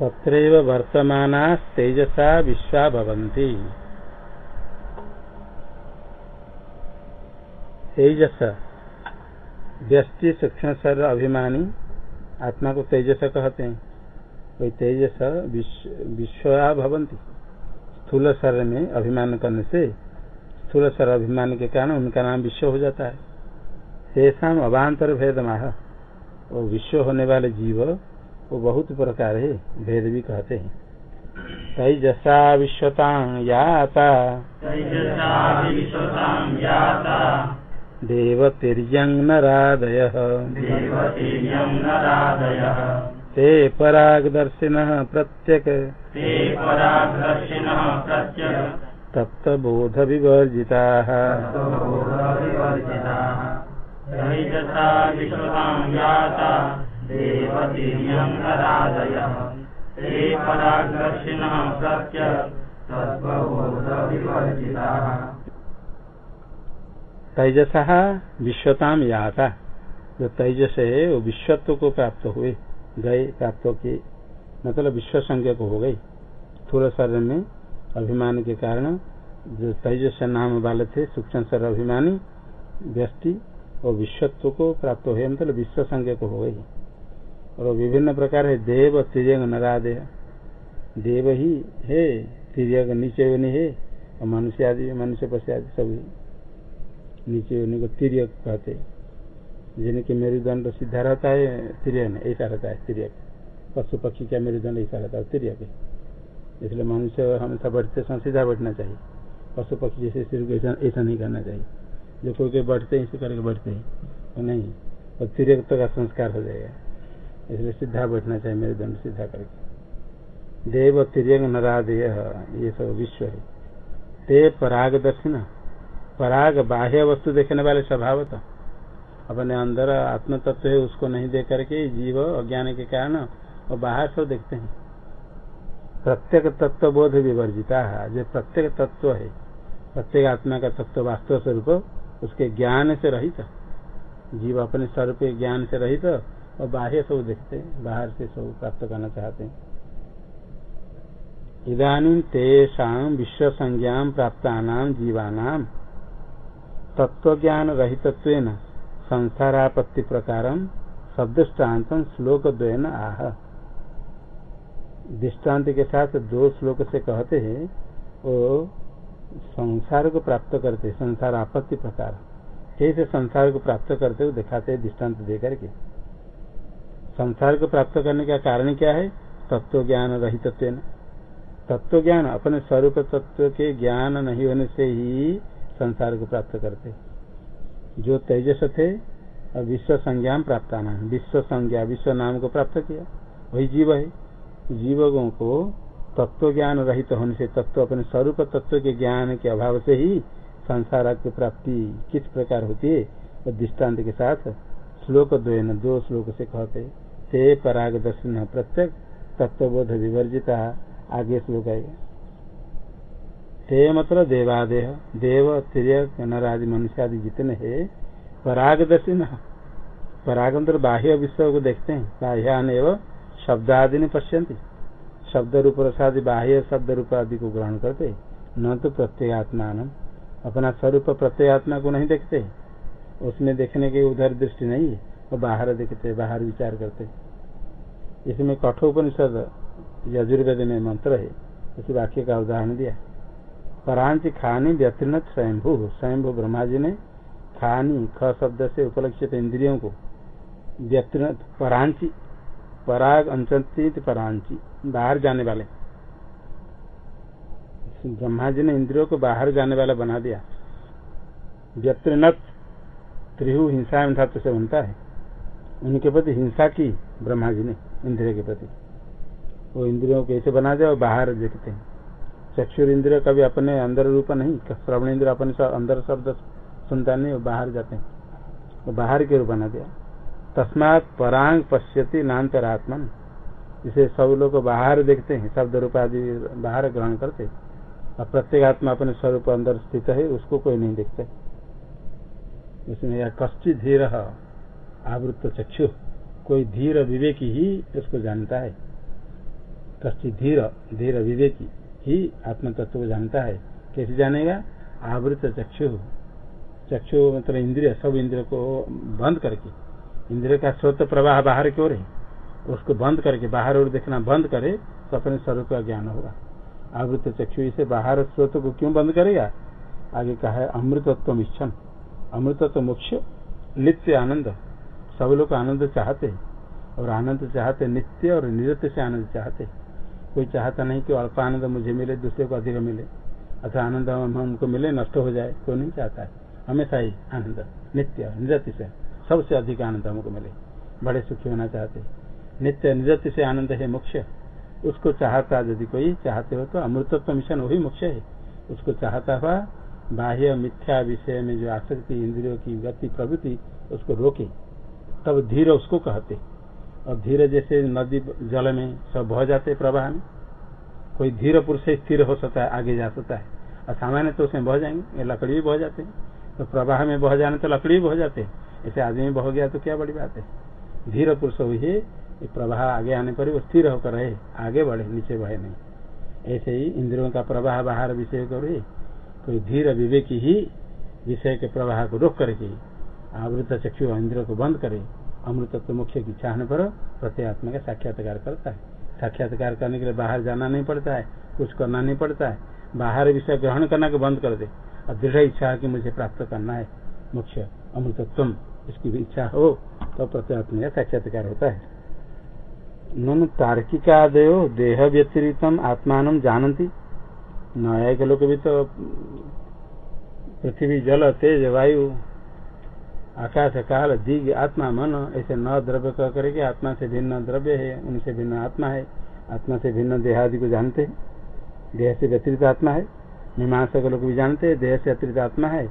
तत्रैव वर्तमाना तेजसा विश्वा भवन्ति। तेजस। व्यस्टि सूक्ष्म शरीर अभिमानी, आत्मा को तेजस कहते हैं। वही तेजस विश्वा भवंती स्थूल शरीर में अभिमान करने से, स्थूल शरीर अभिमान के कारण उनका नाम विश्व हो जाता है। शेषाम अभांतर भेद माह वो विश्व होने वाले जीव वो बहुत प्रकार है भेद भी कहते हैं। तैजसा विश्वता याता। देव तिर्यंग नादय ते परागदर्शिन प्रत्यक। तप्त बोध विवर्जिता तैजसा विश्वताम याता। जो तेजस है वो विश्वत्व को प्राप्त हुए गए प्राप्त के मतलब विश्व को हो गई। स्थूल शरीर में अभिमान के कारण जो तेजस नाम वाले थे सूक्ष्म शरीर अभिमानी व्यक्ति और विश्वत्व को प्राप्त हुए मतलब विश्व को हो गई। और विभिन्न प्रकार है, देव तिरंग नरादय देव ही है तिरंग नीचे योनि है, और मनुष्य आदि, मनुष्य पशु आदि सभी। नीचे योनि को तिरक कहते जिनके मेरुदंड सीधा रहता है तिरन ऐसा रहता है तिरक पशु पक्षी का मेरुदंड, ऐसा रहता है तिरक इसलिए मनुष्य हमेशा बैठते समय सीधा बैठना चाहिए। पशु पक्षी जैसे सिर को ऐसा नहीं करना चाहिए। जो कोई कोई बैठते हैं, इसे करके बैठते हैं। तो नहीं और तिरक का संस्कार हो जाएगा। इसलिए सीधा बैठना चाहिए, मेरे दंड सीधा करके। देव तिरंग नरादेय ये सब विश्व है। ते पराग दर्शन। पराग बाह्य वस्तु देखने वाले स्वभाव तो। अपने अंदर आत्म तत्व है, उसको नहीं देख करके जीव अज्ञान के कारण और बाहर सब देखते हैं। प्रत्येक तत्व बोध विवर्जिता है। जो प्रत्येक तत्व है। प्रत्येक आत्मा का तत्व वास्तव स्वरूप उसके ज्ञान से रहित। जीव अपने स्वरूप ज्ञान से रहित और बाह्य सब देखते हैं, बाहर से सब प्राप्त करना चाहते हैं। इधानी तेषा विश्व संज्ञा प्राप्त जीवानाम तत्व ज्ञान रहित संसारापत्ति प्रकार शब्दष्टान्त श्लोक द्वयन आह। दृष्टांत के साथ दो श्लोक से कहते हैं वो संसार को प्राप्त करते संसार आपत्ति प्रकार। कैसे संसार को प्राप्त करते हुए दिखाते दृष्टांत दे करके। संसार को प्राप्त करने का कारण क्या है? तत्व ज्ञान रहित तत्व ज्ञान अपने स्वरूप तत्व के ज्ञान नहीं होने से ही संसार को प्राप्त करते। जो तेजस थे और विश्व संज्ञान प्राप्त आना विश्व संज्ञा, विश्व नाम को प्राप्त किया। वही जीव है। जीवों को तत्व ज्ञान रहित होने से, तत्व अपने स्वरूप तत्व के ज्ञान के अभाव से ही संसार की प्राप्ति किस प्रकार होती है? दृष्टांत के साथ श्लोक द्वयन, दो श्लोक से कहते ते पराग दर्शन प्रत्यक तत्वबोध विवर्जिता आगे श्लोक आएगा ते मतलब देवादेह देव तिरक नरादि मनुष्य आदि जितने है पराग दर्शन परागंतर बाह्य विश्व को देखते हैं, बाह्यान एवं शब्द आदि ने पश्यंती। शब्द रूप रसादि, बाह्य शब्द रूप आदि को ग्रहण करते न तो प्रत्येगात्मा अपना स्वरूप प्रत्येगात्मा को नहीं देखते। उसमें देखने के उधर दृष्टि नहीं है, वो बाहर देखते, बाहर विचार करते। इसमें कठोपनिषद यजुर्वेद में मंत्र है। उस वाक्य का उदाहरण दिया। परांति खानी व्यतीर्ण स्वयंभू। स्वयंभू ब्रह्मा जी ने खानी, ख शब्द से उपलक्षित इंद्रियों को व्यतीर्ण परांची पराग अंचती परांची बाहर जाने वाले। ब्रह्मा जी ने इंद्रियों को बाहर जाने वाला बना दिया। व्यतीर्णत त्रिहु हिंसा धातु से बनता है। उनके प्रति हिंसा की ब्रह्मा जी ने। इंद्रिय के प्रति। वो इंद्रियों को कैसे बना दिया बाहर देखते हैं। चक्षुर इंद्रिय कभी अपने अंदर रूप नहीं श्रवण इंद्र अपने अंदर शब्द सुनता नहीं बाहर जाते हैं। वो बाहर के रूप बना दिया। तस्मात परांग पश्यति नान्तरात्मन। इसे सब लोग बाहर देखते हैं, शब्द रूप आदि बाहर ग्रहण करते और प्रत्येक आत्मा अपने स्वरूप अंदर स्थित है, उसको कोई नहीं देखते। उसमें यह कष्टि धीर आवृत्त चक्षु। कोई धीर विवेकी ही उसको जानता है। तस्ती धीर धीर विवेकी ही आत्म तत्व को जानता है। कैसे जानेगा? आवृत चक्षु। चक्षु मतलब इंद्रिय, सब इंद्रिय को बंद करके। इंद्रिय का स्रोत प्रवाह बाहर की ओर है। उसको बंद करके, बाहर और देखना बंद करे तो अपने स्वरूप का ज्ञान होगा। आवृत चक्षु से बाहर स्रोत को क्यों बंद करेगा? आगे कहा है अमृतत्व इच्छन अमृतत्व मोक्ष, नित्य आनंद। सब लोग आनंद चाहते हैं। और आनंद चाहते नित्य और निरत्य से आनंद चाहते कोई चाहता नहीं कि अल्प आनंद मुझे मिले, दूसरे को अधिक मिले। अथवा आनंद हमको मिले, नष्ट हो जाए, कोई नहीं चाहता है। हमेशा ही आनंद, नित्य निरत्य से, सबसे अधिक आनंद हमको मिले। बड़े सुखी होना चाहते नित्य निरत्य से आनंद है मुख्य उसको चाहता यदि कोई चाहते हो तो अमृतत्व मिशन वही मुख्य है। उसको चाहता हुआ बाह्य मिथ्या विषय में जो आसक्ति, इंद्रियों की गति, प्रवृत्ति, उसको रोके। तब धीर उसको कहते। और धीरे जैसे नदी जल में सब बह जाते प्रवाह में, कोई धीर पुरुष स्थिर हो सकता है, आगे जा सकता है। और सामान्य तो उसमें बह जाएँगे लकड़ी भी बह जाते। हैं तो प्रवाह में बह जाने तो लकड़ी भी बह जाते। हैं ऐसे आदमी बह गया तो क्या बड़ी बात है। धीर पुरुष हुई प्रवाह आगे आने पर वो स्थिर होकर रहे, आगे बढ़े, नीचे बहे नहीं। ऐसे ही इंद्रियों का प्रवाह बाहर विषय करे, कोई धीर विवेकी ही विषय के प्रवाह को रोक करके आवृत चक्षु इंद्रियों को बंद करे, अमृतत्व मुख्य की चाहने पर प्रत्यात्मा का साक्षात्कार करता है। साक्षात्कार करने के लिए बाहर जाना नहीं पड़ता है, कुछ करना नहीं पड़ता है। बाहर विषय ग्रहण करना को बंद कर दे। और दृढ़ इच्छा है कि मुझे प्राप्त करना है मुख्य अमृतत्व इसकी भी इच्छा हो तो प्रत्यात्मा का साक्षात्कार होता है। नन तार्किकादयो देह व्यतिरिक्तम आत्मान जानती। न्याय के लोग भी तो पृथ्वी, जल, तेज, वायु आकाश काल दिग आत्मा मन, ऐसे नौ द्रव्य कह करके आत्मा से भिन्न द्रव्य है, उनसे भिन्न आत्मा है। आत्मा से भिन्न देहादि को जानते हैं। देह से व्यतिरिक्त आत्मा है। मीमांसा के लोग भी जानते हैं। देह से अतिरिक्त आत्मा है।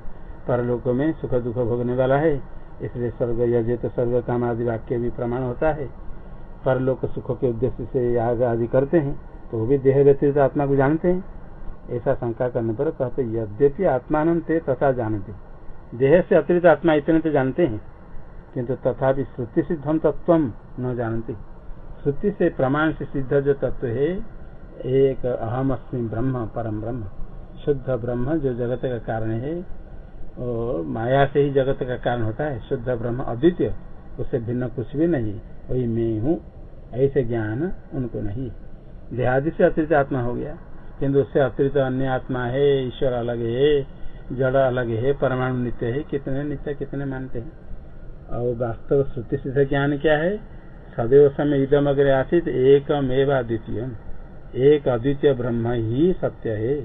परलोक में सुख दुख भोगने वाला है। इसलिए स्वर्ग यजे तो स्वर्ग काम आदि वाक्य भी प्रमाण होता है। परलोक सुख के उद्देश्य से याग आदि करते हैं तो वो भी देह व्यतिरिक्त आत्मा को जानते हैं। ऐसा शंका करने पर कहते यद्यपि आत्मान ते तथा जानते। देह से अतिरिक्त आत्मा इतने तो जानते हैं, किंतु तथापि श्रुति सिद्धम तत्व न जानते। श्रुति से प्रमाण से सिद्ध जो तत्व है, एक अहम अस्मि ब्रह्म, परम ब्रह्म। शुद्ध ब्रह्म जो जगत का कारण है और माया से ही जगत का कारण होता है। शुद्ध ब्रह्म अद्वितीय, उससे भिन्न कुछ भी नहीं वही मैं हूँ, ऐसे ज्ञान उनको नहीं। देहादि से अतिरिक्त आत्मा हो गया, किंतु उससे अतिरिक्त अन्य आत्मा है, ईश्वर अलग है। जड़ अलग है, परमाणु नित्य है, कितने नित्य, कितने मानते हैं। और वास्तव श्रुति सिद्ध ज्ञान क्या है? सदैव समय इदम अग्र आसित एकम एवं अद्वितीय एक अद्वितीय ब्रह्म ही सत्य है।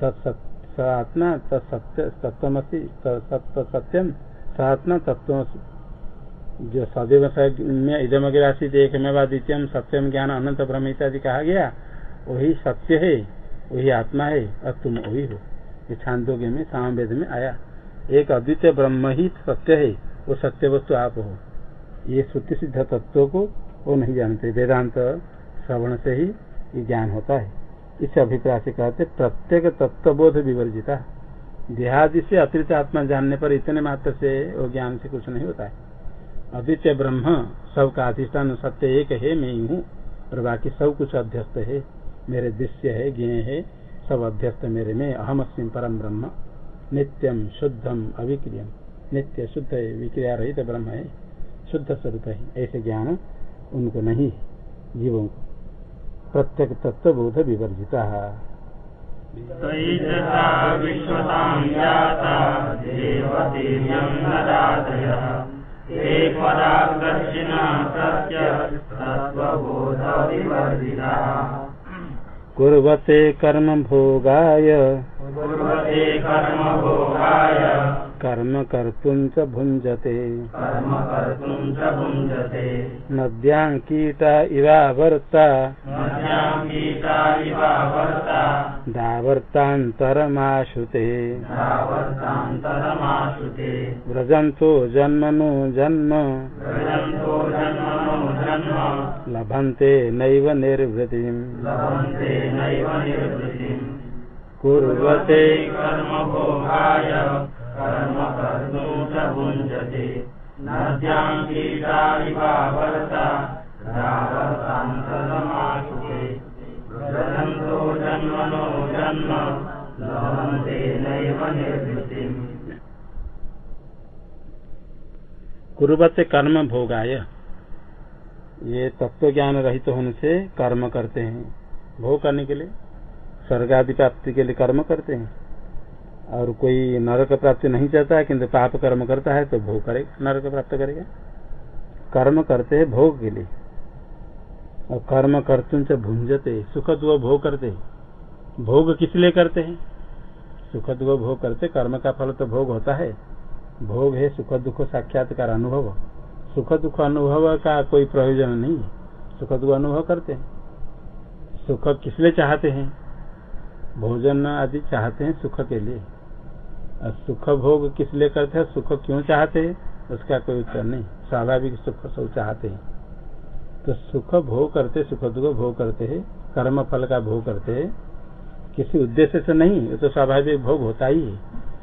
तत्आत्मा तत्सत्य तत्वमसी सत्यम सात्मा तत्व जो सदैव में इदम अग्र आसित एक मेवा द्वितीय सत्यम, ज्ञान, अनंत ब्रह्म इत्यादि कहा गया, वही सत्य है, वही आत्मा है, और तुम वही हो। ये छांदोग्य में, सामवेद में आया। एक अद्वितीय ब्रह्म ही सत्य है, वो सत्य वस्तु आप हो। ये श्रुति सिद्ध तत्व को वो नहीं जानते। वेदांत श्रवण से ही ये ज्ञान होता है। इस अभिप्राय से कहते, प्रत्येक तत्वबोध विवर्जिता। देहादि से अतिरिक्त आत्मा जानने पर इतने मात्र से वो ज्ञान से कुछ नहीं होता है। अद्वितीय ब्रह्म, सबका अधिष्ठान सत्य एक है, मैं हूँ और बाकी सब कुछ अध्यस्त है। मेरे दृश्य है ज्ञ है सब अध्यस्त मेरे में अहम अस्म परम ब्रह्म। नित्यम शुद्धम अविक्रियम। नित्य शुद्ध विक्रिया रहित ब्रह्म है, शुद्ध स्वरूप है। ऐसे ज्ञान उनको नहीं, जीवों को। प्रत्येक तत्व बोध विवर्जिता। कुर्वते कर्म भोगाय। कर्म भोगाय कर्म कर्तुं भुञ्जते नद्यां कीटा इवावर्ता धावर्तान्तरमाशुते व्रजन्तो जन्मनो जन्म। लभन्ते नैव निर्वृतिम्। कुर्वते कर्म भोगाय कर्म कर्तुं न भुञ्जते न रावतान्तरमाशुते व्रजन्तो जन्मनो जन्म, लभन्ते नैव निर्वृतिम् कुरुवत कर्म भोगाय। ये तत्व ज्ञान रहित होने से कर्म करते हैं। भोग करने के लिए स्वर्ग आदि प्राप्ति के लिए कर्म करते हैं। और कोई नरक प्राप्ति नहीं चाहता है किंतु पाप कर्म करता है तो भोग करेगा नरक प्राप्त करेगा। कर्म करते है भोग के लिए। और कर्म करतुम से भूंजते सुख दुख भोग करते। भोग किस लिए करते हैं? सुख दुख भोग करते, कर्म का फल तो भोग होता है। भोग है सुख दुख साक्षात्कार अनुभव। सुख दुख अनुभव का कोई प्रयोजन नहीं है। सुख दुख अनुभव करते हैं। सुख किस लिए चाहते हैं? भोजन आदि चाहते हैं सुख के लिए। सुख भोग किस लिए करते हैं? सुख क्यों चाहते हैं? उसका कोई उत्तर नहीं। स्वाभाविक सुख सब चाहते हैं। तो सुख भोग करते, सुख दुख भोग करते हैं, कर्म फल का भोग करते हैं। किसी उद्देश्य से नहीं, ये तो स्वाभाविक भोग होता ही है।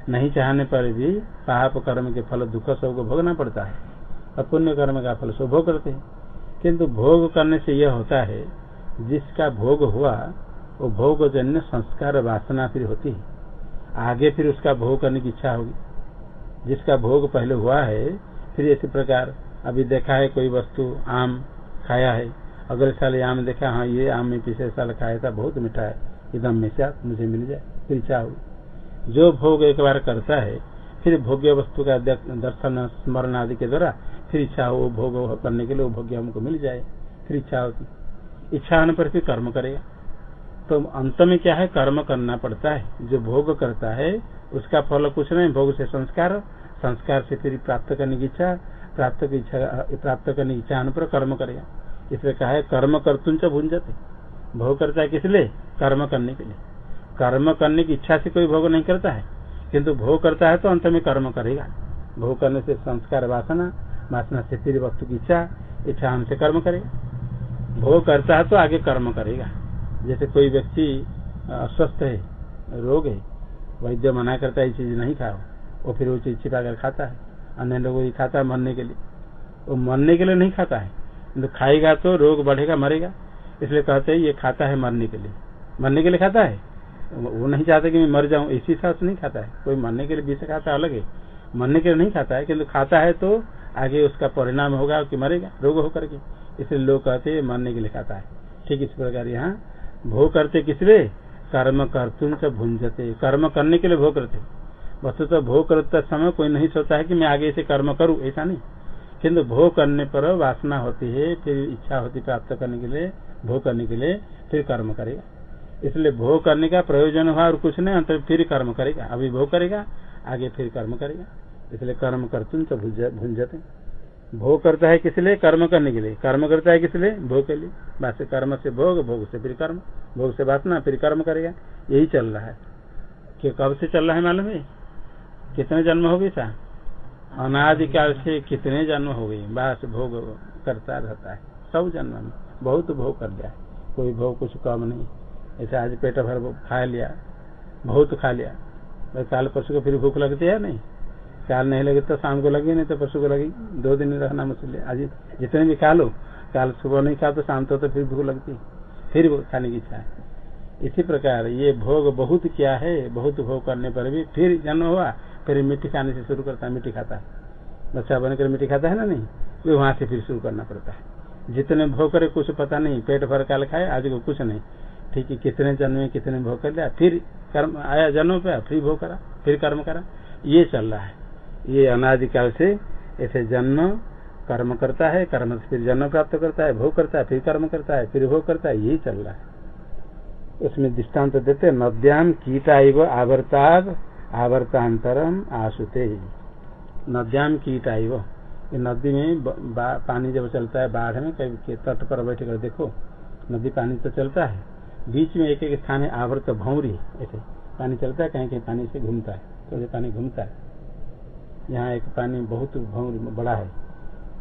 नहीं चाहने पर भी पाप कर्म के फल, दुख सबको भोगना पड़ता है। और पुण्य कर्म का फल सब भोग करते हैं। किंतु भोग करने से यह होता है, जिसका भोग हुआ, वो भोग जन्य संस्कार वासना फिर होती है। आगे फिर उसका भोग करने की इच्छा होगी। जिसका भोग पहले हुआ है, फिर इसी प्रकार अभी देखा है कोई वस्तु, आम खाया है। अगले साल आम देखा हाँ ये आम में पिछले साल खाया था, बहुत मीठा है। एकदम में से मुझे मिल जाए, फिर इच्छा होगी। जो भोग एक बार करता है, फिर भोग्य वस्तु का दर्शन, स्मरण आदि के द्वारा फिर इच्छा हो भोग करने के लिए वो भोग्य हमको मिल जाए, फिर इच्छा होती। इच्छा होने पर फिर कर्म करेगा। तो अंत में क्या है? कर्म करना पड़ता है। जो भोग करता है, उसका फल कुछ नहीं। भोग से संस्कार। संस्कार से फिर प्राप्त करने की इच्छा। प्राप्त की इच्छा, प्राप्त करने की इच्छा अनुपर कर्म करेगा इसलिए कहा है, कर्म कर्तुम भूंजते भोग करता है किस लिए? कर्म करने के लिए। कर्म करने की इच्छा से कोई भोग नहीं करता है। किंतु भोग करता है तो अंत में कर्म करेगा। भोग करने से संस्कार वासना वासना से फिर वस्तु की इच्छा इच्छा हमसे कर्म करेगा। भोग करता है तो आगे कर्म करेगा। जैसे कोई व्यक्ति अस्वस्थ है, रोग है, वैद्य मना करता है, ये चीज़ नहीं खाओ, वो फिर वो चीज़ छिपा कर खाता है। अन्य लोग ये खाता है मरने के लिए। वो मरने के लिए नहीं खाता है तो खाएगा तो रोग बढ़ेगा, मरेगा। इसलिए कहते हैं, ये खाता है मरने के लिए। मरने के लिए खाता है? वो नहीं चाहते कि मैं मर जाऊँ, इसी हिसाब से नहीं खाता है। कोई मरने के लिए बीच खाता अलग है। मरने के लिए नहीं खाता है किन्तु खाता है तो आगे उसका परिणाम होगा कि मरेगा, रोग होकर के। इसलिए लोग कहते हैं मरने के लिए खाता है। ठीक इस प्रकार यहाँ भोग करते किस लिए कर्म करतुम से भुंजते कर्म करने के लिए भोग करते। वस्तु तो भोग करते समय कोई नहीं सोचता है कि मैं आगे से कर्म करूँ, ऐसा नहीं। किंतु भोग करने पर वासना होती है, फिर इच्छा होती प्राप्त करने के लिए, भोग करने के लिए, फिर कर्म करेगा। इसलिए भोग करने का प्रयोजन हुआ और कुछ नहीं, अंतर फिर कर्म करेगा। अभी भोग करेगा, आगे फिर कर्म करेगा। इसलिए कर्म करतुम तो भुंजते भोग करता है किस लिए? कर्म करने के लिए। कर्म करता है किस लिए? भोग के लिए। बस कर्म से भोग भोग से फिर कर्म। भोग से वासना, फिर कर्म करेगा। यही चल रहा है। कि कब से चल रहा है मालूम है? कितने जन्म हो गए था अनादिकाल से कितने जन्म हो गए? बस भोग करता रहता है। सब जन्म में। बहुत भोग कर लिया कोई भोग कुछ कम नहीं। ऐसे आज पेट भर खा लिया। बहुत खा लिया। काल परसों को फिर भूख लगती है नहीं? काल नहीं लगे तो शाम को लगी नहीं तो परसों को लगी। दो दिन रहना मुश्किल है। आज जितने भी खा लो काल सुबह नहीं खा तो शाम तो, तो फिर भूख लगती। फिर खाने की इच्छा है। इसी प्रकार ये भोग बहुत क्या है बहुत भोग करने पर भी फिर जन्म हुआ फिर मिट्टी खाने से शुरू करता है मिट्टी खाता है। बच्चा बनकर मिट्टी खाता है ना नहीं? वे वहाँ से फिर शुरू करना पड़ता है। जितने भोग करे कुछ पता नहीं पेट भर काल खाए आज को कुछ नहीं। ठीक है कितने जन्म कितने भोग कर लिया फिर कर्म आया जन्म पे फिर भोग करा फिर कर्म करा। ये चल रहा है। ये अनादिकाल से ऐसे जन्म कर्म करता है, कर्म से फिर जन्म प्राप्त करता है, भोग करता है, फिर कर्म करता है, फिर भोग करता है, यही चल रहा है। उसमें दृष्टांत देते नद्याम कीटा एवं आवर्ताद, आवर्तांतरम आसुते नद्याम कीटा एवं नदी में पानी जब चलता है बाढ़ में, कभी तट पर बैठ कर देखो, नदी पानी तो चलता है। बीच में एक एक स्थान है आवर्त भौरी, ऐसे। पानी चलता है कहीं कहीं पानी से घूमता है तो पानी घूमता है। यहाँ एक पानी बहुत बड़ा है।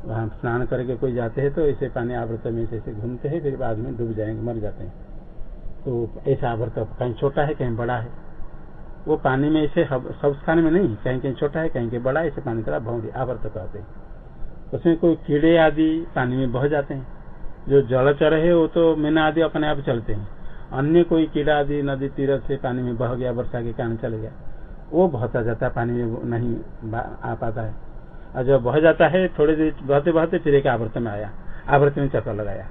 वहाँ स्नान करके कोई जाते हैं तो ऐसे पानी आवर्त में ऐसे घूमते हैं, फिर बाद में डूब जाएँगे, मर जाते हैं। तो ऐसा आवर्त कहीं छोटा है, कहीं बड़ा है। वो पानी में ऐसे सब स्थान में नहीं, कहीं कहीं छोटा है, कहीं कहीं बड़ा ऐसे पानी तरह भौरी आवर्त कहते हैं। उसमें कोई कीड़े आदि पानी में बह जाते हैं। जो जलचर है, वो तो मीना आदि अपने आप चलते हैं। अन्य कोई कीड़ा आदि, नदी, तीरथ से पानी में बह गया, वर्षा के कारण चले गया। वो बहता जाता है, पानी में नहीं आ पाता है। और जब बह जाता है, थोड़ी देर बहते बहते फिर एक आवर्त में आया। आवर्त में चक्कर लगाया।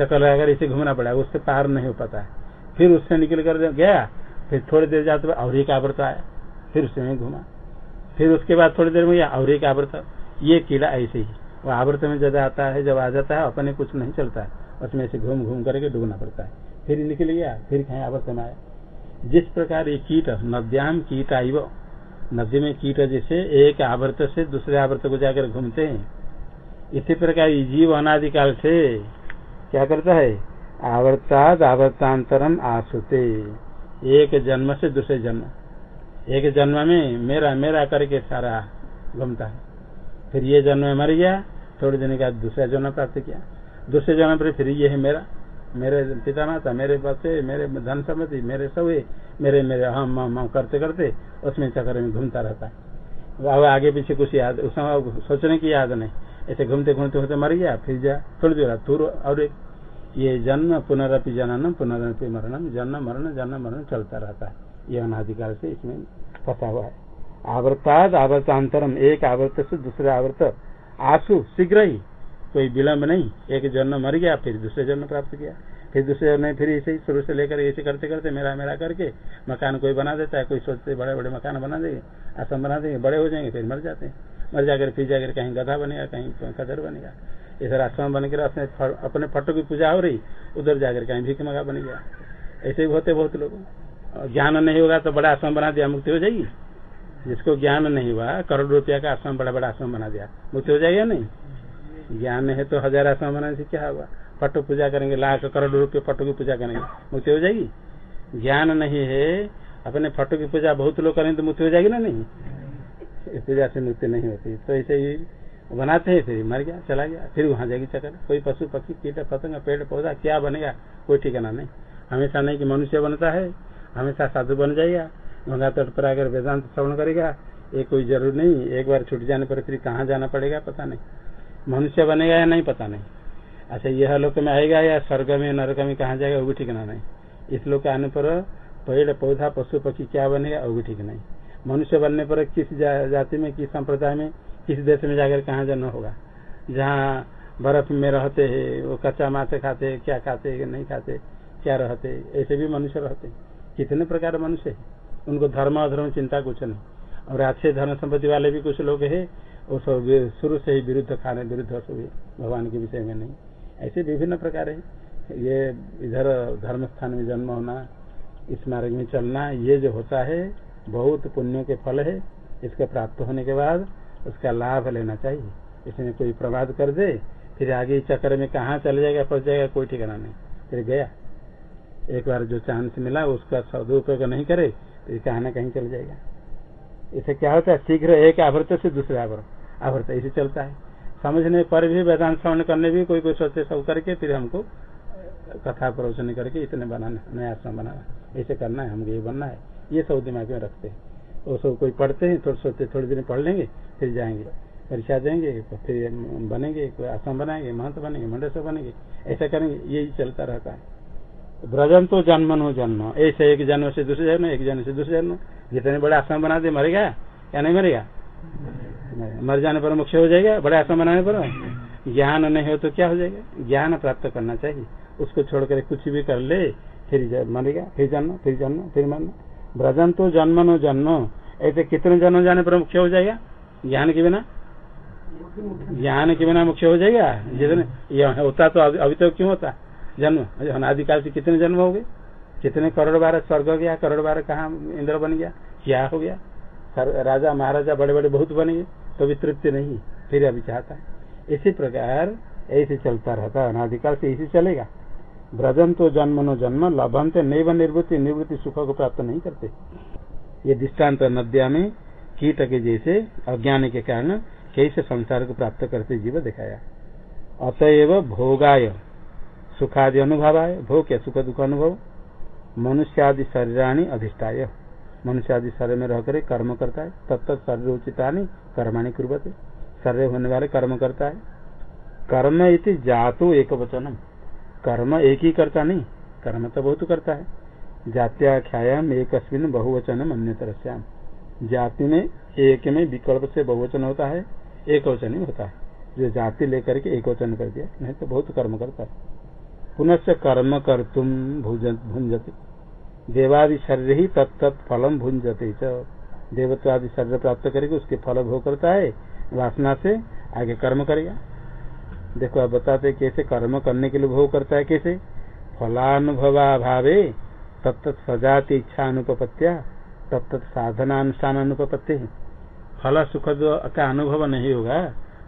चक्कर लगाकर इसे घूमना पड़ा, उससे पार नहीं हो पाता है। फिर उससे निकल कर गया, फिर थोड़ी देर जाते और एक आवर्त आया। फिर उसमें घूमा। फिर उसके बाद थोड़ी देर में गया, और एक आवर्त। ये कीड़ा ऐसे ही। वो आवर्त में जब आता है, जब आ जाता है, अपने कुछ नहीं चलता है। उसमें से घूम घूम करके डूबना पड़ता है। फिर निकल गया, फिर कहीं आवर्त में आया। जिस प्रकार ये कीट, नद्याम कीट आईव नदी में कीट जैसे एक आवर्त से दूसरे आवर्त को जाकर घूमते हैं। इसी प्रकार जीव अनादिकाल से क्या करता है? आवर्ताद आवर्तांतरम आसुते। एक जन्म से दूसरे जन्म। एक जन्म में मेरा मेरा करके सारा घूमता है। फिर ये जन्म मर गया, थोड़े दिन का दूसरा जन्म प्राप्त किया। दूसरे जन्म पर फिर ये है मेरा। मेरे पिता माता मेरे बच्चे, मेरे धन सम्मति मेरे सब मेरे मेरे हम हम हम करते करते उसमें चक्कर में घूमता रहता है। अब आगे पीछे कुछ याद, उस समय सोचने की याद नहीं। ऐसे घूमते घूमते होते मर गया, फिर जा, थोड़ी देर तुर और एक ये जन्म, पुनरअपि जननम पुनरअपि मरणम, जन्म, मरण जन्म, मरण चलता रहता है। ये अनाधिकार से इसमें फंसा हुआ है। आवर्ताद, आवर्तांतरम, एक आवर्त से दूसरे आवर्त। आँसू, शीघ्र ही कोई विलम्ब नहीं, एक जन्म मर गया, फिर दूसरे जन्म प्राप्त किया। फिर दूसरे जन्म फिर ऐसे ही शुरू से लेकर ऐसे करते करते मेरा मेरा करके मकान कोई बना देता है, कोई सोचते बड़े बड़े मकान बना देंगे आश्रम बना देंगे, बड़े हो जाएँगे, फिर मर जाते हैं। मर जाकर फिर जाकर कहीं गधा बनेगा, कहीं कदर बनेगा। इधर आश्रम बन कर अपने फटो की पूजा हो रही, उधर जाकर कहीं भीख मगा बन गया। ऐसे भी होते बहुत लोग। ज्ञान नहीं होगा तो बड़ा आश्रम बना दिया, मुक्ति हो जाएगी। जिसको ज्ञान नहीं हुआ, करोड़ रुपया का आश्रम, बड़ा बड़ा आश्रम बना दिया। मुक्ति हो जाएगा नहीं? ज्ञान है तो हज़ार आश्रम बनाने से क्या होगा? पट्टो पूजा करेंगे, लाख करोड़ रुपये पट्टो की पूजा करेंगे, मुक्ति हो जाएगी? ज्ञान नहीं है, अपने फटो की पूजा बहुत लोग करेंगे तो मुक्ति हो जाएगी ना नहीं? पूजा से मुक्ति नहीं होती। तो ऐसे ही बनाते हैं, फिर मर गया, चला गया, फिर वहाँ जाएगी चक्कर। कोई पशु, पक्षी, कीट, पतंग, पेड़, पौधा, क्या बनेगा? कोई ठिकाना नहीं। हमेशा नहीं कि मनुष्य बनता है, हमेशा साधु बन जाएगा। गंगा तट पर आकर वेदांत श्रवण करेगा। ये कोई ज़रूर नहीं, एक बार छुट जाने पर फिर कहाँ जाना पड़ेगा पता नहीं। मनुष्य बनेगा या नहीं पता नहीं। अच्छा यह लोक में आएगा या स्वर्ग में, नरक में, कहा जाएगा, वो भी ठिकाना नहीं। इस लोक आने पर पेड़, पौधा, पशु, पक्षी क्या बनेगा, वो भी ठीक नहीं। मनुष्य बनने पर किस जाति में, किस संप्रदाय में, किस देश में जाकर कहाँ जाना होगा? जहाँ बर्फ़ में रहते है, वो कच्चा मासे खाते है, क्या खाते है, नहीं खाते क्या रहते ऐसे भी मनुष्य रहते कितने प्रकार मनुष्य है? उनको धर्म अधर्म चिंता कुछ नहीं। और अच्छे धर्म संपत्ति वाले भी कुछ लोग है वो सब शुरू से ही विरुद्ध खाने, विरुद्ध सब भगवान के विषय में नहीं। ऐसे विभिन्न प्रकार है। ये इधर धर्म स्थान में जन्म होना, इस मार्ग में चलना, ये जो होता है, बहुत पुण्यों के फल है। इसके प्राप्त होने के बाद उसका लाभ लेना चाहिए। इसमें कोई प्रवाद कर दे, फिर आगे चक्कर में कहाँ चले जाएगा पहुँच जाएगा, कोई ठिकाना नहीं। फिर गया। एक बार जो चांस मिला, उसका सदुपयोग नहीं करे तो कहीं ना कहीं चल जाएगा। इसे क्या होता है? शीघ्र एक आवर्त से दूसरे आवर्त। आवर्त ऐसे चलता है। समझने पर भी, वेदांत श्रवण करने भी कोई कोई सोचे सब करके फिर हमको, कथा प्रवचन करके इतने बनाना नया आश्रम बनाना। ऐसे करना है, हमको ये बनना है। ये सब दिमाग में रखते हैं। वो सब कोई पढ़ते हैं, थोड़े सोचते, थोड़ी देर पढ़ लेंगे, फिर जाएँगे। परीक्षा देंगे, फिर बनेंगे, कोई आश्रम बनाएँगे, महंत बनेंगे मंडल बनेंगे, ऐसा करेंगे यही चलता रहता है। ब्रजन तो जन्म नो जन्म, ऐसे एक जन्म से दूसरे जन्म, एक जन्म से दूसरे जन्म। जितने बड़े आश्रम बना दे मरेगा या नहीं मरेगा मर जाने पर मुख्य हो जाएगा, बड़े आश्रम बनाने पर ज्ञान नहीं हो तो क्या हो जाएगा? ज्ञान प्राप्त करना चाहिए। उसको छोड़कर कुछ भी कर ले, फिर मरेगा, फिर जन्म फिर जन्म, फिर मरना। ब्रजन तो जन्म नो जन्म। ऐसे कितने जन्म जाने पर मुख्य हो जाएगा? ज्ञान के बिना? ज्ञान के बिना मुख्य हो जाएगा? जितने, ये होता तो अभी तो क्यों होता? जन्म अनादिकाल से कितने जन्म हो गए? कितने करोड़ बार स्वर्ग गया, करोड़ बार कहा इंद्र बन गया? क्या हो गया? राजा, महाराजा बड़े बड़े बहुत बन गए। तो तृप्ति नहीं, फिर अभी चाहता है। इसी प्रकार ऐसे चलता रहता है अनाधिकाल से इसी चलेगा। ब्रजन तो जन्म नो जन्म लभनते नैव निर्वृत्ति निवृत्ति सुख को प्राप्त नहीं करते। ये दृष्टांत नद्या में कीट के जैसे अज्ञान के कारण कैसे संसार को प्राप्त करते जीव दिखाया। अतएव भोगाय, सुखादि अनुभव आय भोग क्या सुख दुख अनुभव, मनुष्यादि शरीराणी अधिष्ठाय। मनुष्यादि शरीर में रहकर कर्म करता है। तब तक शरीर उचिता कर्माणी कुर्बते शरीर होने वाले कर्म करता है। कर्म इति जातो एक वचनम कर्म एक ही करता नहीं, कर्म तो बहुत करता है। जात्याख्यायाम एक बहुवचनम अन्य तरह जाति में एक में विकल्प से बहुवचन होता है एक वचन ही होता है। जो जाति लेकर के एक वचन कर दिया, नहीं तो बहुत कर्म करता है। पुनश्च कर्म कर तुम भुंजते देवादि शरीर ही तत्त फलम भुंजते देवत्व आदि शरीर प्राप्त करके उसके फल भोग करता है, वासना से आगे कर्म करेगा। देखो, आप बताते कैसे कर्म करने के लिए भोग करता है, कैसे? फलानुभवा भावे तत्त सजाति इच्छा अनुपत्या तत्त साधनानुष्ठान अनुपत्ति फल सुख का अनुभव नहीं होगा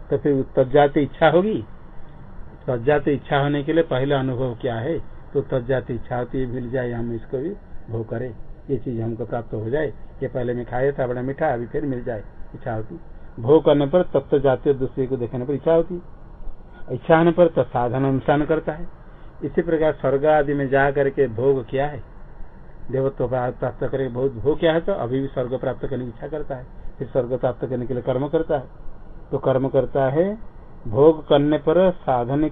तो फिर तजाति इच्छा होगी। तजाति इच्छा होने के लिए पहले अनुभव क्या है? तो तजाति इच्छा होती है, मिल जाए हम इसको भी। भोग करे, ये चीज़ हमको प्राप्त हो जाए, ये पहले में खाया था, बड़ा मीठा, अभी फिर मिल जाए, इच्छा होती। भोग करने पर तत्व जाति दूसरे को देखने पर इच्छा होती। इच्छा होने पर तो साधन अनुष्ठान करता है। इसी प्रकार स्वर्ग आदि में जा करके भोग क्या है। देवत्व प्राप्त करके बहुत भोग क्या है तो अभी भी स्वर्ग प्राप्त करने की इच्छा करता है। फिर स्वर्ग प्राप्त करने के लिए कर्म करता है। तो कर्म करता है, भोग करने पर साधन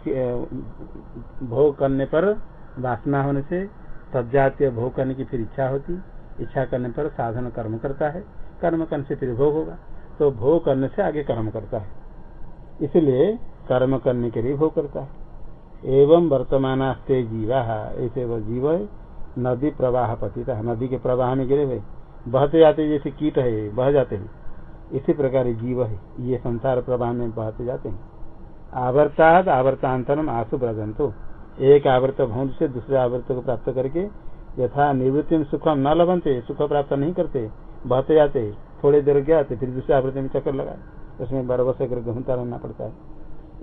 भोग करने पर वासना होने से तजातीय भोग करने की फिर इच्छा होती। इच्छा करने पर साधन कर्म करता है। कर्म करने से फिर भोग होगा। तो भोग करने से आगे कर्म करता है। इसलिए कर्म करने के लिए भोग करता है। एवं वर्तमान जीवा, ऐसे वह जीव है, नदी प्रवाह पतिता। नदी के प्रवाह में गिरे हुए बहते जाते जैसे कीट है, बह जाते हैं। इसी प्रकार जीव है, ये संसार प्रवाह में बहते जाते हैं। आवर्ताद आवर्तांतरम आसु ब्रजंतो एक आवृत भूत से दूसरे आवर्त को प्राप्त करके यथा निवृत्ति में सुखम न लभनते, सुख प्राप्त नहीं करते, बहते जाते, थोड़ी देर गया तो फिर दूसरे आवृत्ति में चक्कर लगाए, उसमें बरबस कर घूमता रहना पड़ता है।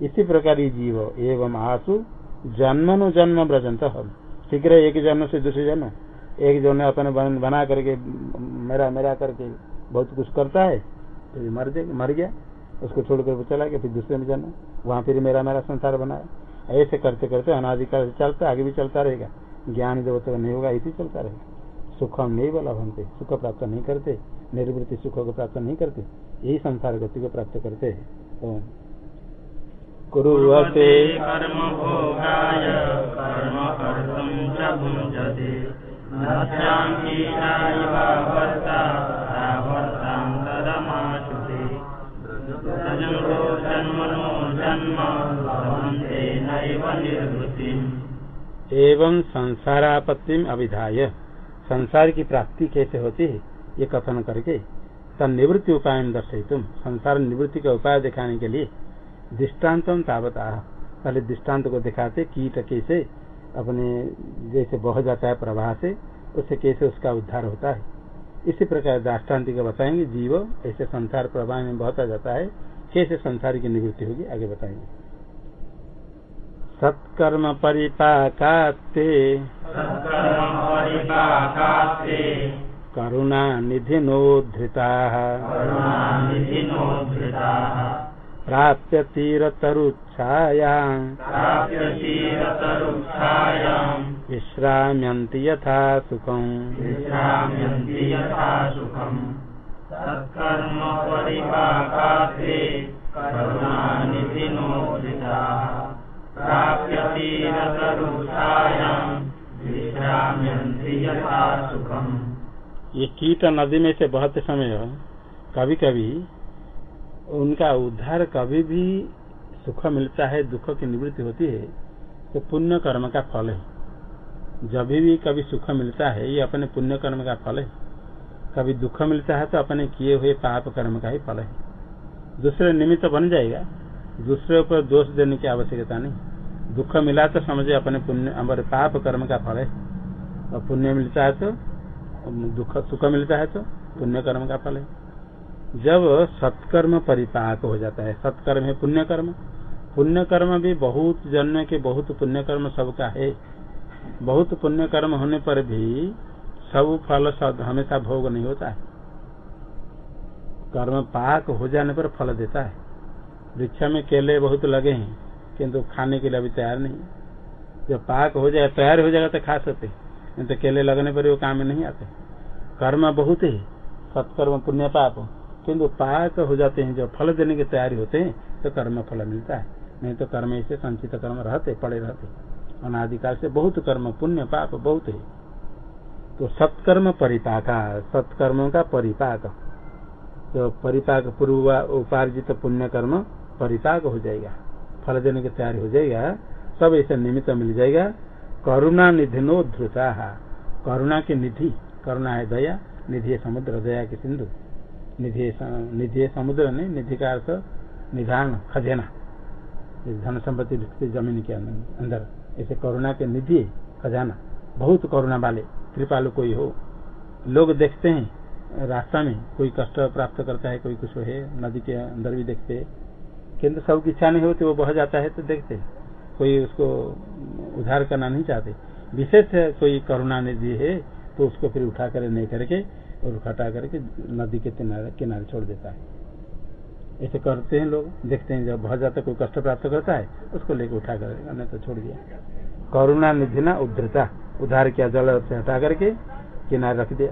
इसी प्रकार ये जीव एवं आसु जन्म जन्म ब्रजंत हम। शीघ्र एक जन्म से दूसरे जन्म। एक जन्म अपने बना करके, मेरा मेरा करके बहुत कुछ करता है तो मर जाए, मर गया, उसको छोड़कर चला गया, फिर दूसरे में जन्म। वहाँ फिर मेरा मेरा संसार बनाया ऐसे करते करते अनाधिकार से चलता आगे भी चलता रहेगा। ज्ञान जब तक नहीं होगा, ऐसे चलता रहेगा। सुखम नहीं बोला बनते सुख प्राप्त नहीं करते, निर्वृत्ति सुख को प्राप्त नहीं करते, यही संसार गति को प्राप्त करते हैं। कुरुवते कर्म भोगाय कर्म कर्तुं च भुञ्जते एवं संसारापत्ति अभिधाय। संसार की प्राप्ति कैसे होती है? ये कथन करके तन निवृत्ति उपाय दर्शे तुम संसार निवृत्ति का उपाय दिखाने के लिए दृष्टांत तावता पहले दृष्टांत को दिखाते, कीट कैसे अपने जैसे बह जाता है प्रवाह से, उससे कैसे उसका उद्धार होता है। इसी प्रकार दृष्टान्ति का बताएँगे, जीव ऐसे संसार प्रवाह में बहता जाता है, कैसे संसार की निवृत्ति होगी, आगे बताएँगे। सत्कर्म परिपाकाते करुणा निधिनोद्धृता। प्राप्य तीरतरुच्छायाम्। विश्राम्यन्ति यथा सुखम्। सत्कर्म परिपाकाते करुणानिधिनोदिताः प्राप्य यथा ये कीट नदी में से बहते समय कभी कभी उनका उद्धार कभी भी सुख मिलता है, दुख की निवृत्ति होती है तो पुण्य कर्म का फल है। जब भी कभी सुख मिलता है, ये अपने पुण्य कर्म का फल है। कभी दुख मिलता है तो अपने किए हुए पाप कर्म का ही फल है। दूसरे निमित्त बन जाएगा, दूसरे ऊपर दोष देने की आवश्यकता नहीं। दुख मिला तो समझे अपने पुण्य हमारे पाप कर्म का फल है। और पुण्य मिलता है तो दुख, सुख मिलता है तो पुण्य कर्म का फल है। जब सत्कर्म परिपाक हो जाता है, सत्कर्म है पुण्य कर्म। पुण्य कर्म भी बहुत जन्म के बहुत पुण्य कर्म सबका है। बहुत पुण्य कर्म होने पर भी सब फल सब हमेशा भोग नहीं होता है। कर्म पाक हो जाने पर फल देता है। वृक्ष में केले बहुत लगे हैं। किंतु खाने के लिए अभी तैयार नहीं जब पाक हो जाए, तैयार हो जाएगा तो खा सकते नहीं तो केले लगने पर वो काम नहीं आते। कर्म बहुत है। सत्कर्म पुण्य पाप किंतु पाक हो जाते हैं, जब फल देने की तैयारी होते हैं तो कर्म फल मिलता है। नहीं तो कर्म ऐसे संचित कर्म रहते, पड़े रहते। अनादिकाल से बहुत कर्म पुण्य पाप बहुत है। तो सत्कर्म परिपाका, सत्कर्मों का परिपाक। तो परिपाक पूर्व उपार्जित पुण्य कर्म परिपाक हो जाएगा। फल देने की तैयारी हो जाएगा सब ऐसा निमित्त मिल जाएगा, करुणा निधि नो ध्रुता। करुणा की निधि, करुणा है दया, निधि समुद्र, दया के सिंधु। निधि निधि समुद्र नहीं, निधि का अर्थ निधान, खजाना। धन संपत्ति ज़मीन के अंदर ऐसे करुणा के निधि खजाना। बहुत करुणा वाले, कृपालु कोई हो। लोग देखते हैं, रास्ता में कोई कष्ट प्राप्त करता है, कोई कुछ है, नदी के अंदर भी देखते हैं। किंतु सबकी इच्छा नहीं होती, वो बह जाता है तो देखते। कोई उसको उधार करना नहीं चाहते। विशेष कोई करुणा निधि है तो उसको फिर उठा कर नहीं करके और हटा करके नदी के किनारे किनारे छोड़ देता है। ऐसे करते हैं लोग, देखते हैं जब बह जाता कोई कष्ट प्राप्त करता है, उसको लेकर उठा कर नहीं तो छोड़ दिया। करुणा निधि ना उद्धृता, उधार किया, जल से हटा करके किनारे रख दिया।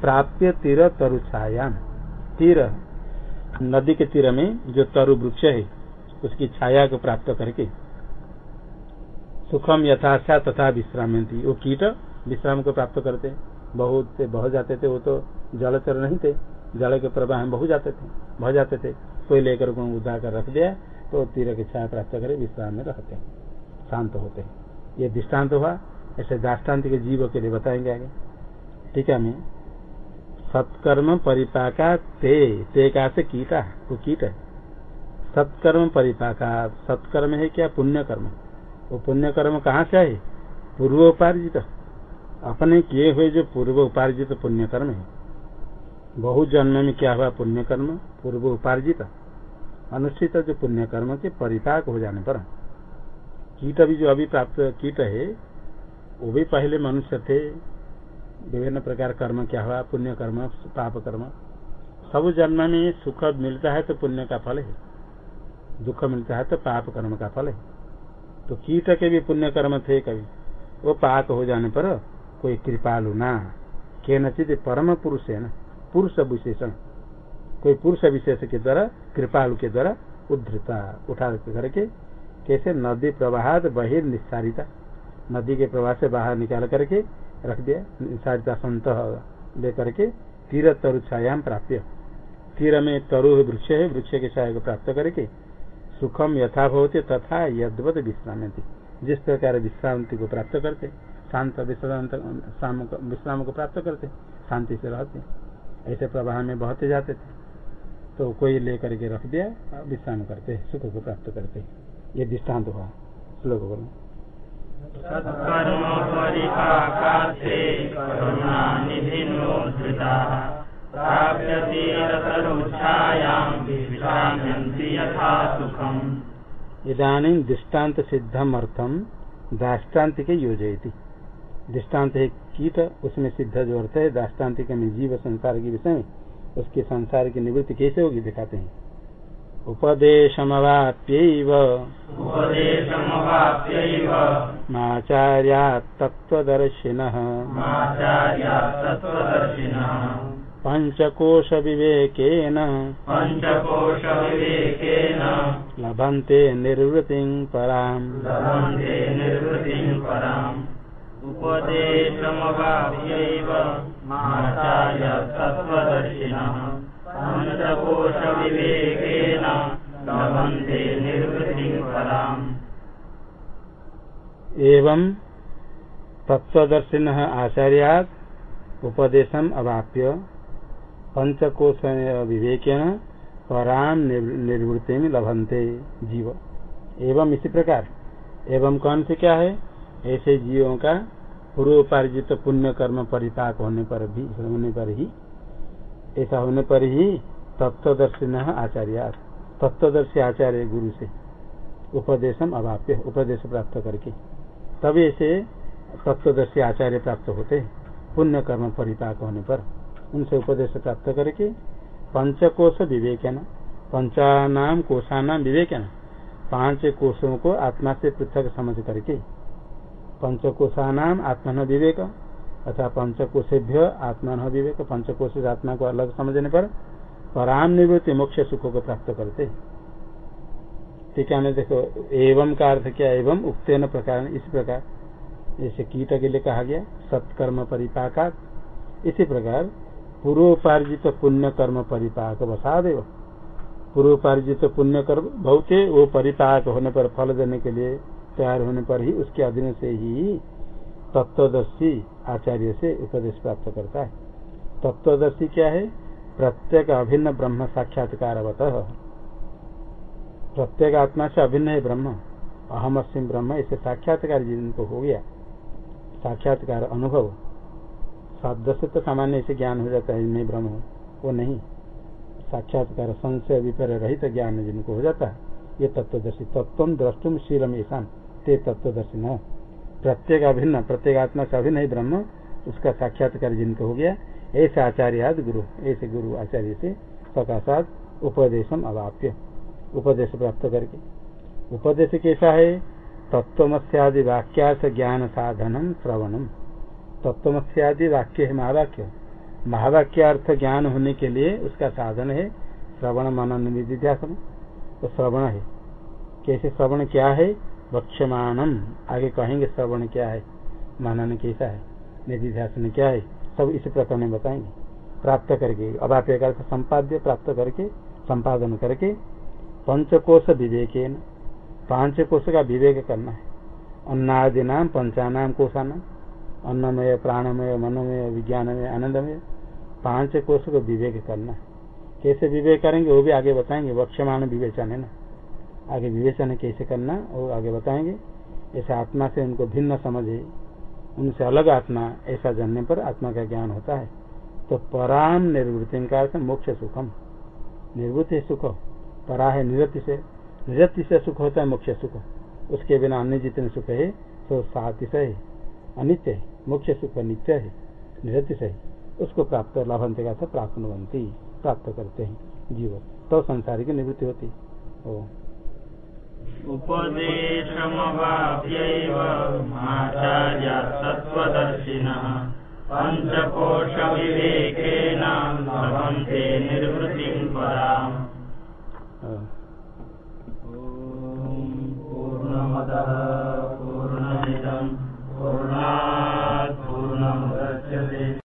प्राप्य तीर तरु छाया तीर नदी के तीर में जो तरु वृक्ष है, उसकी छाया को प्राप्त करके सुखम यथाशा तथा विश्रामती वो कीट विश्राम को प्राप्त करते बहुत से बह जाते थे, वो तो जलचर नहीं थे। जल के प्रवाह में बहु जाते थे, बह जाते थे। कोई लेकर को उदा कर रख दिया तो तीर की छाया प्राप्त करे, विश्राम में रहते शांत होते हैं। ये दृष्टांत हुआ, ऐसे दाष्टान्त के जीव के लिए बताएँगे आगे। ठीक है, मैं सत्कर्म परिपाका ते ते का से कीटा वो कीट है। सत्कर्म परिपाका, सत्कर्म है क्या? पुण्य कर्म वो पुण्य कर्म कहाँ से आए? पूर्व उपार्जित। अपने किए हुए जो पूर्व उपार्जित पुण्य कर्म है। बहु जन्म में क्या हुआ पुण्य कर्म पूर्व उपार्जित। अनुष्ठित जो पुण्य कर्म के परिपाक हो जाने पर। कीट अभी जो अभी प्राप्त, कीट है, वो भी पहले मनुष्य थे विभिन्न प्रकार कर्म क्या हुआ? पुण्य कर्म, पाप कर्म। सब जन्म में सुख मिलता है तो पुण्य का फल है। दुख मिलता है तो पाप कर्म का फल है। तो कीट के भी पुण्य कर्म थे कभी। वो पाक हो जाने पर कोई कृपालु ना। के नचित परम पुरुष है ना। पुरुष विशेषण। कोई पुरुष विशेष के द्वारा, कृपालु के द्वारा उद्धृता उठा करके कैसे नदी प्रवाह बहिर निस्सारिता नदी के प्रवाह से बाहर निकाल करके रख दिया निस्सारिता संत लेकर के तीर तरु छायाम प्राप्य तीर में तरु वृक्ष है, वृक्ष के छाया को प्राप्त करके सुखम यथा भवते तथा यदवत विश्रामती जिस प्रकार विश्रांति को प्राप्त करते, शांत विश्रांत विश्राम को प्राप्त करते, शांति से रहते। ऐसे प्रवाह में बहते जाते थे। तो कोई लेकर के रख दिया, विश्राम करते, सुख को प्राप्त करते। ये दृष्टांत हुआ। श्लोक बोलो। इधानी दृष्टांत सिद्धम अर्थम दाष्टान्त के योजयती। दृष्टांत है कीट, उसमें सिद्ध जो अर्थ है, दाष्टान्तिक में जीव संसार के विषय में, उसके संसार की निवृत्ति कैसे होगी दिखाते हैं। उपदेशमवाप्यैव। उपदेशमवाप्यैव। माचार्या तत्त्वदर्शिनः माचार्या तत्त्वदर्शिनः पञ्चकोश विवेकेन पञ्चकोशविवेकेन। लभन्ते निर्वृतिं पराम्। लभन्ते निर्वृतिं पराम्। उपदेशमवाप्यैव। माचार्य तत्त्वदर्शिनः एवं तत्वदर्शिनः आचार्या उपदेशम् अवाप्य पंचकोश विवेकेन पराम निर्वृत्ति में लभंते जीव। एवं इसी प्रकार। एवं कौन से क्या है? ऐसे जीवों का पूर्वोपार्जित पुण्य कर्म परिपाक होने पर भी, होने पर ही ऐसा होने पर ही तत्वदर्शी न आचार्य। तत्वदर्शी आचार्य गुरु से उपदेशम अभाप्य उपदेश प्राप्त करके। तब ऐसे तत्वदर्शी आचार्य प्राप्त होते पुण्य कर्म परिपाक होने पर उनसे उपदेश प्राप्त करके पंचकोश विवेकन, पंचानाम कोशानाम विवेकन, पाँच कोषों को आत्मा से पृथक समझ करके। पंचकोशानाम आत्मन विवेक अथवा पंचकोशेभ्य न विवेक पंचकोश से आत्मा को अलग समझने पर पराम निवृत्ति मोक्ष सुख को प्राप्त करते ठीक है देखो, एवं का अर्थ क्या, एवं उक्तेन प्रकार, इस प्रकार, जैसे कीट के लिए कहा गया, सत्कर्म परिपाका इसी प्रकार, पूर्वोपार्जित पुण्य कर्म परिपाक वसादेव। पूर्वोपार्जित पुण्य कर्म बहुत वो परिपाक होने पर, फल देने के लिए तैयार होने पर ही, उसके अधीन से ही तत्वदर्शी आचार्य से उपदेश प्राप्त करता है। तत्वदर्शी क्या है? प्रत्येक अभिन्न ब्रह्म साक्षात्कार प्रत्येक आत्मा से अभिन्न है ब्रह्म। अहम अस्म ब्रह्म, इसे साक्षात्कार जिनको हो गया, साक्षात्कार अनुभव। शब्द से तो सामान्य से ज्ञान हो जाता है ब्रह्म वो नहीं। साक्षात्कार संशय विपर रहित ज्ञान जिनको हो जाता है ये तत्वदर्शी तत्व द्रष्टुम शीलम ऐसा ते तत्वदर्शी न। प्रत्येक अभिन्न, प्रत्येक आत्मा से अभिन्न ही ब्रह्म, उसका साक्षात्कार जिनको हो गया, ऐसे आचार्य आदि गुरु, ऐसे गुरु आचार्य से सकाशात उपदेशम अवाप्य, उपदेश प्राप्त करके। उपदेश कैसा है? तत्वमस्यादि वाक्यार्थ ज्ञान साधनम श्रवणम। तत्वमस्यादि वाक्य है महावाक्य। महावाक्यार्थ ज्ञान होने के लिए उसका साधन है श्रवण मनन निधिध्यासन तो श्रवण है। कैसे श्रवण क्या है? वक्षमाणम आगे कहेंगे श्रवण क्या है, मनन कैसा है, निधिध्यासन क्या है, सब इसी प्रकार में बताएँगे। प्राप्त करके अभाप्य का संपाद्य प्राप्त करके, संपादन करके, पंचकोश विवेक पाँच कोश का विवेक करना है। अन्नादि नाम पंचानाम कोशानाम अन्नमय, प्राणमय, मनोमय, विज्ञानमय, आनंदमय पाँच कोश को विवेक करना है। कैसे विवेक करेंगे वो भी आगे बताएँगे वक्षमान विवेचन है ना। आगे विवेचन कैसे करना वो आगे बताएँगे। ऐसे आत्मा से उनको भिन्न समझे, उनसे अलग आत्मा ऐसा जानने पर आत्मा का ज्ञान होता है। तो पराम निर्वृत्ति का अर्थ मोक्ष सुखम। निर्वृत्ति सुख, परा है निरति से। निरति से सुख होता है, मोक्ष सुख। उसके बिना अन्य जितने सुख है तो सातिशय है अनित्य है, मोक्ष सुख नित्य है, निरति से उसको प्राप्त लाभंत का प्राप्त प्राप्त करते हैं। जीवन तो संसार की निवृत्ति होती। ओ। उपदेशमवाप्यैव माचार्य तत्त्वदर्शिनः पञ्चकोशविवेकेन लभन्ते निर्वृतिं पराम् पूर्णमदः।